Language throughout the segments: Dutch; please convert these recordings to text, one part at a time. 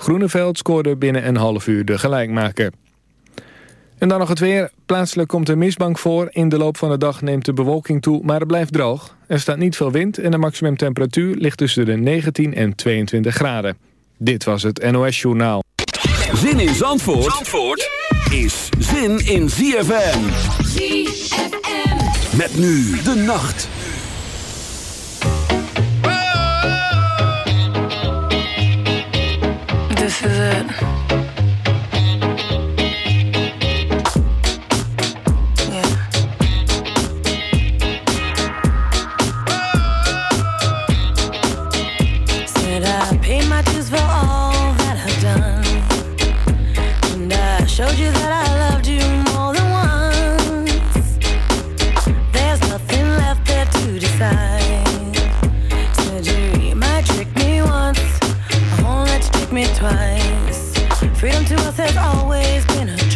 Groeneveld scoorde binnen een half uur de gelijkmaker. En dan nog het weer. Plaatselijk komt een mistbank voor. In de loop van de dag neemt de bewolking toe, maar het blijft droog. Er staat niet veel wind en de maximumtemperatuur ligt tussen de 19 en 22 graden. Dit was het NOS Journaal. Zin in Zandvoort, Zandvoort is zin in ZFM. ZFM. Met nu de nacht. to that.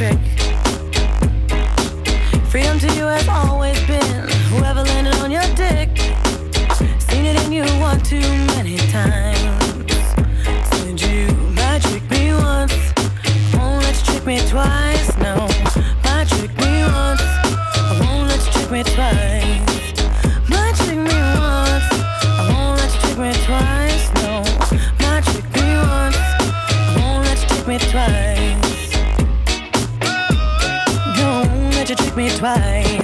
trick. Freedom to you has always been whoever landed on your dick. Seen it in you one too many times. me twice.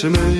Christmas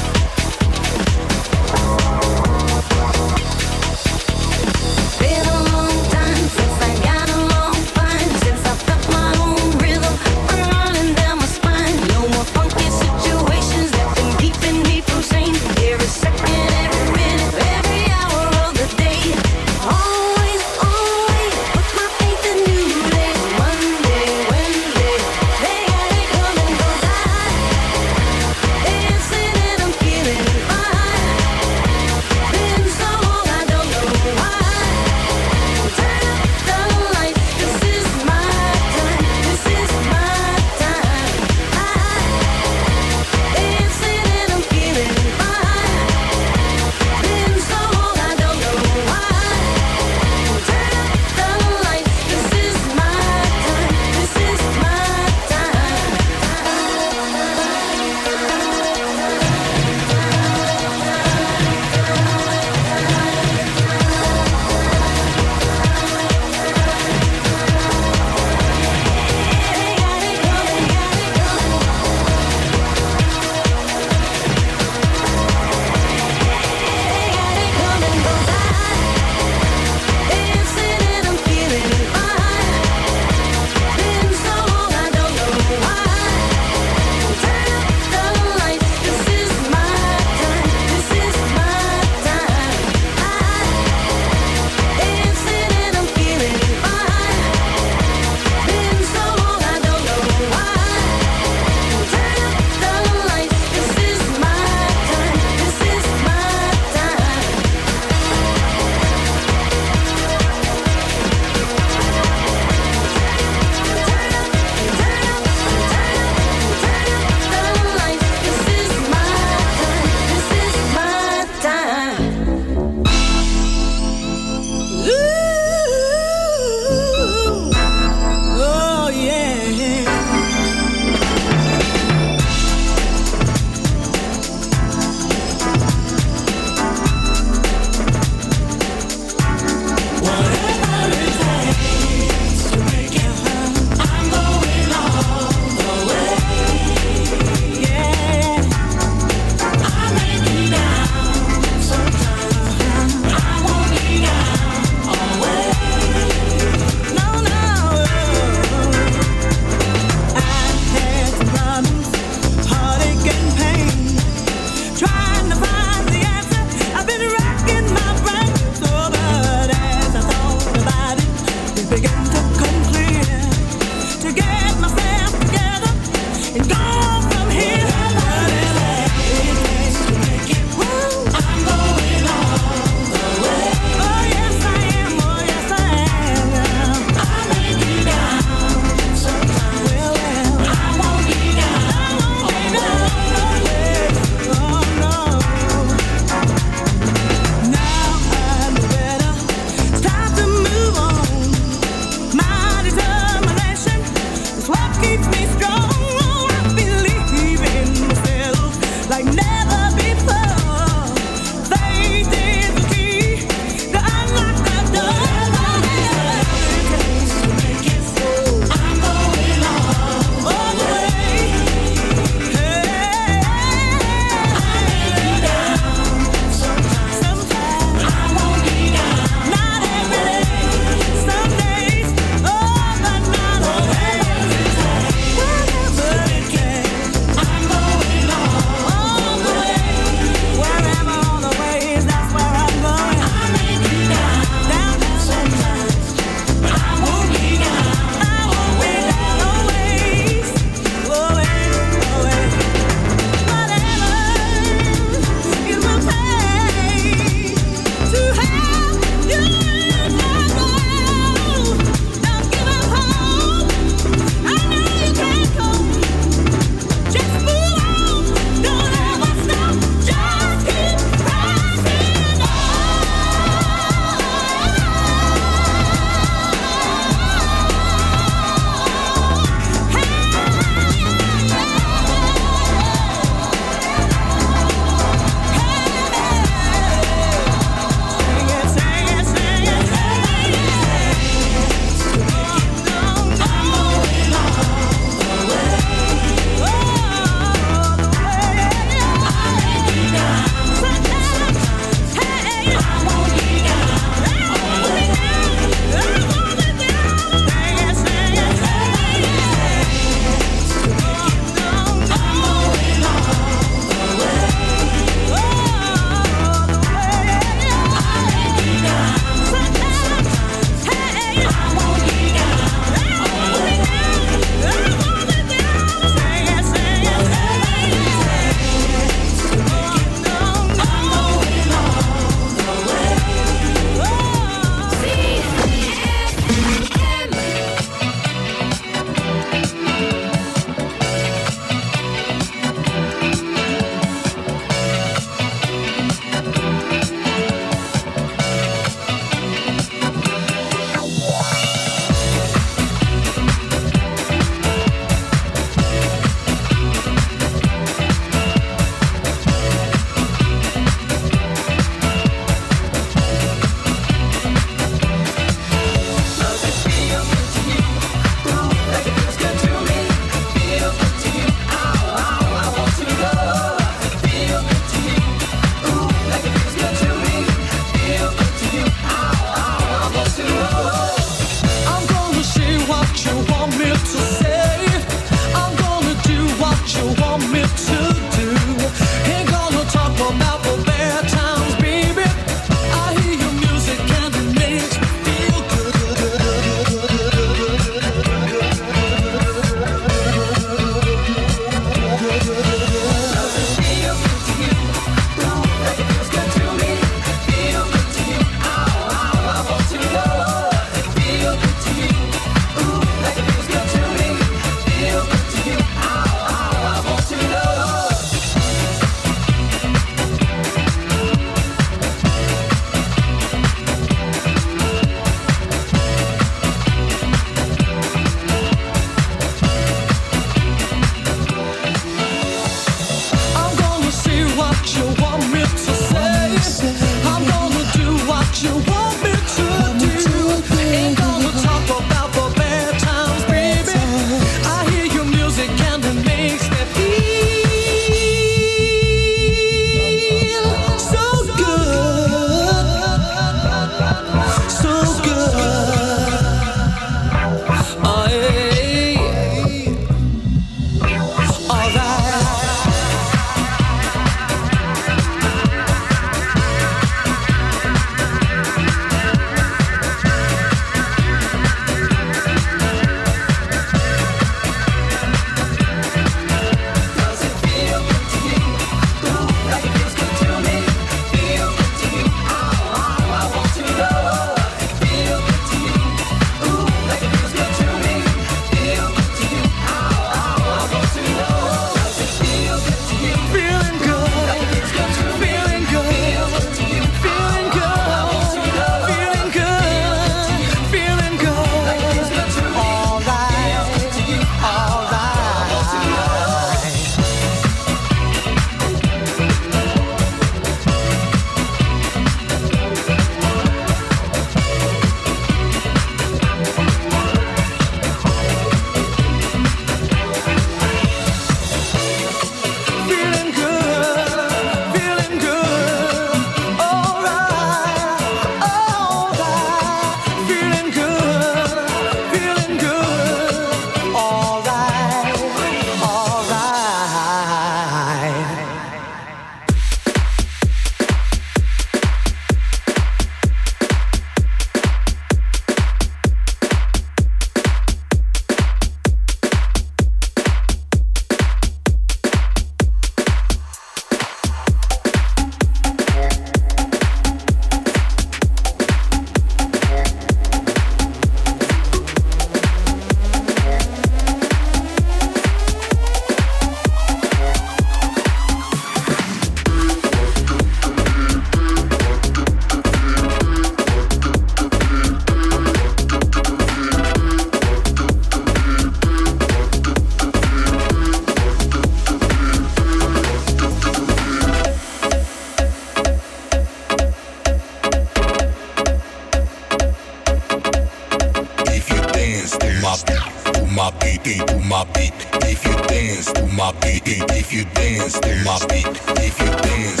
dance to my beat, if you dance to my beat, if you dance.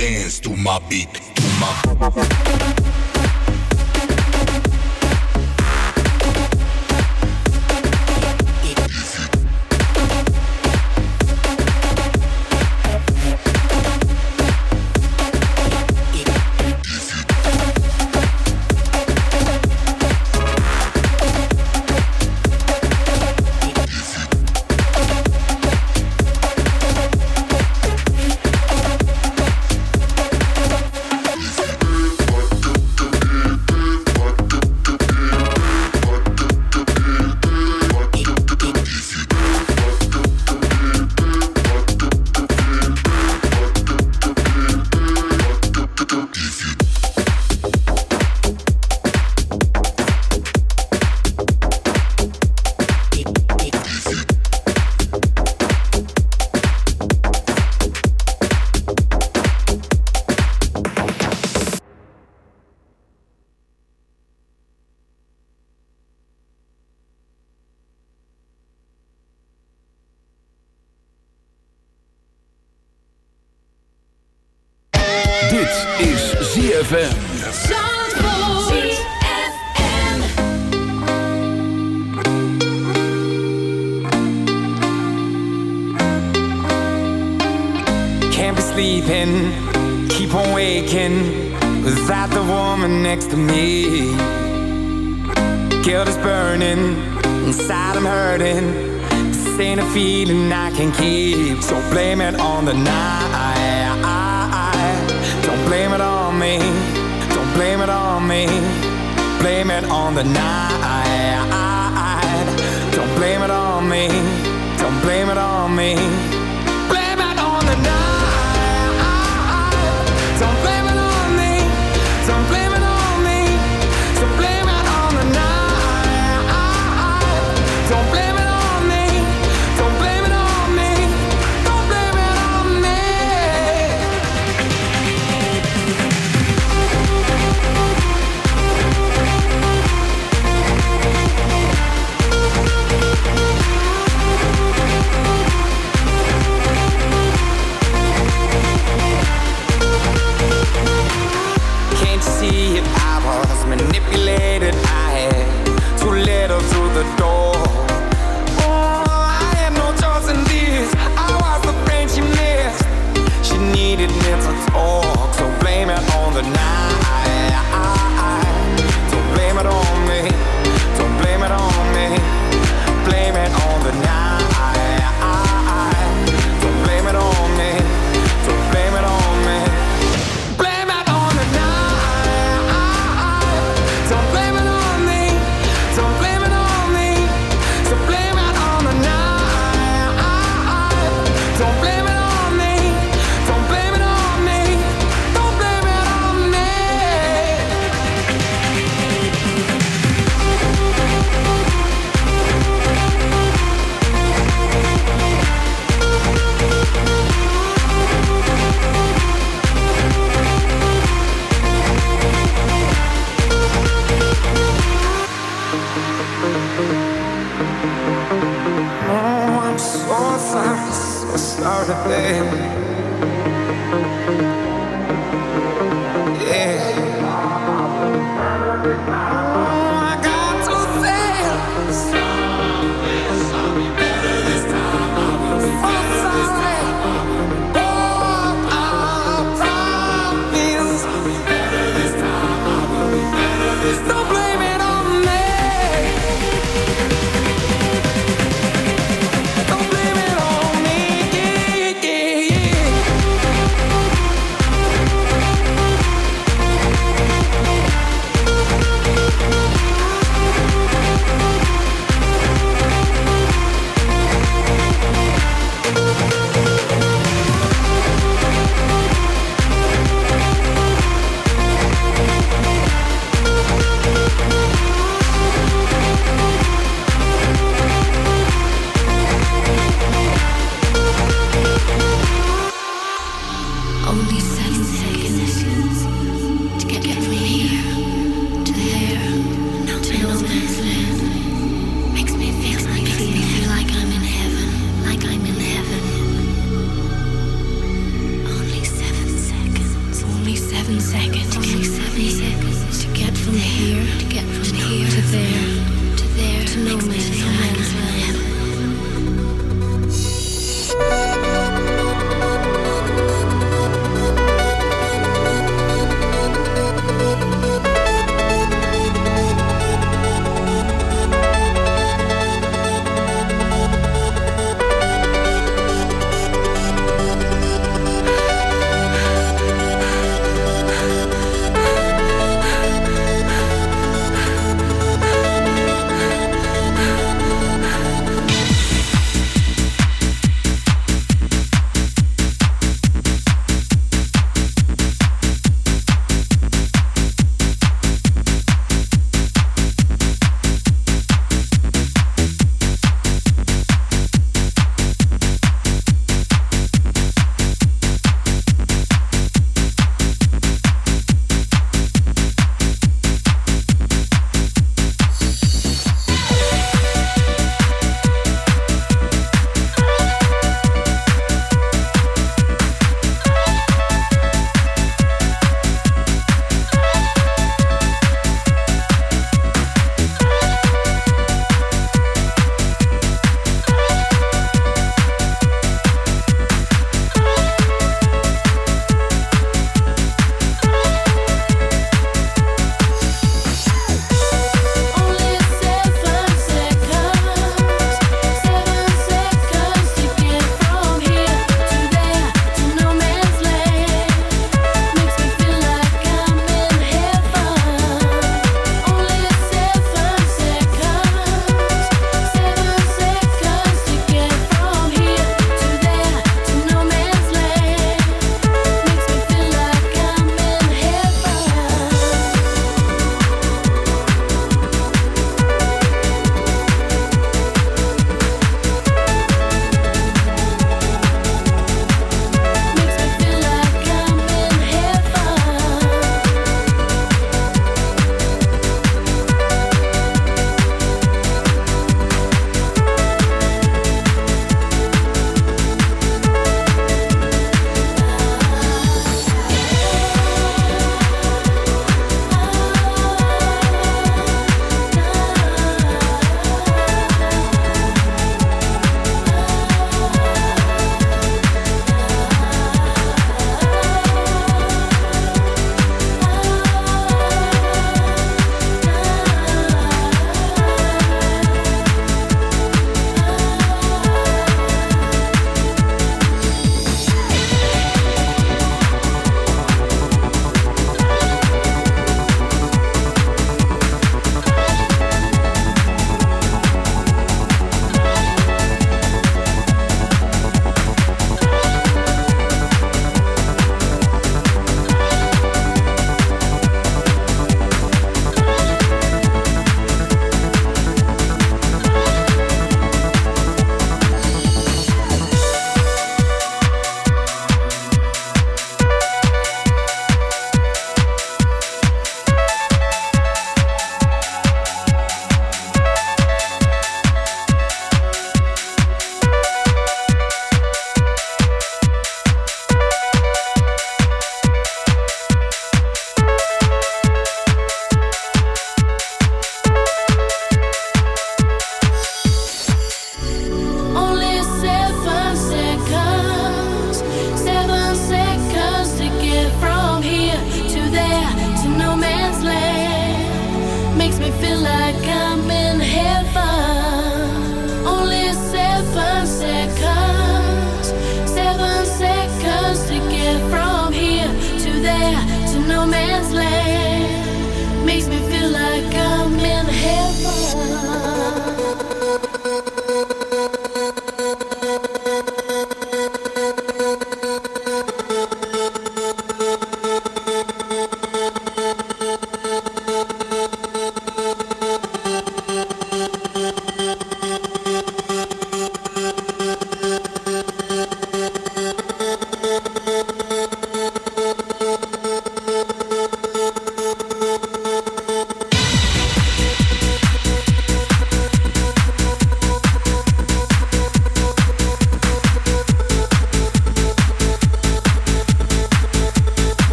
dance to my beat, to my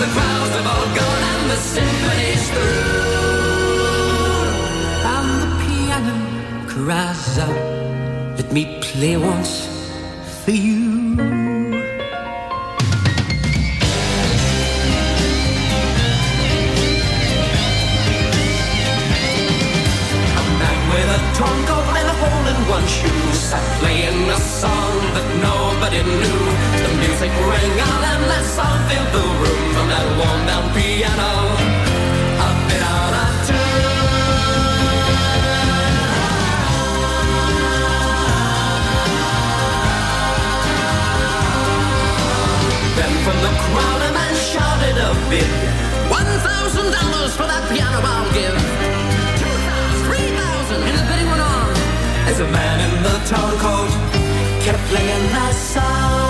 the crowds have all gone and the symphony's through. And the piano cries out, let me play once for you. Torn coat and a hole in one shoe sat playing a song that nobody knew. The music rang out and that song filled the room worn down piano. A bit out of Then from the crowd a man shouted a bid. One thousand dollars for that piano I'll give. Two thousand, three thousand, and the bidding went on. As a man in the town coat kept playing that song.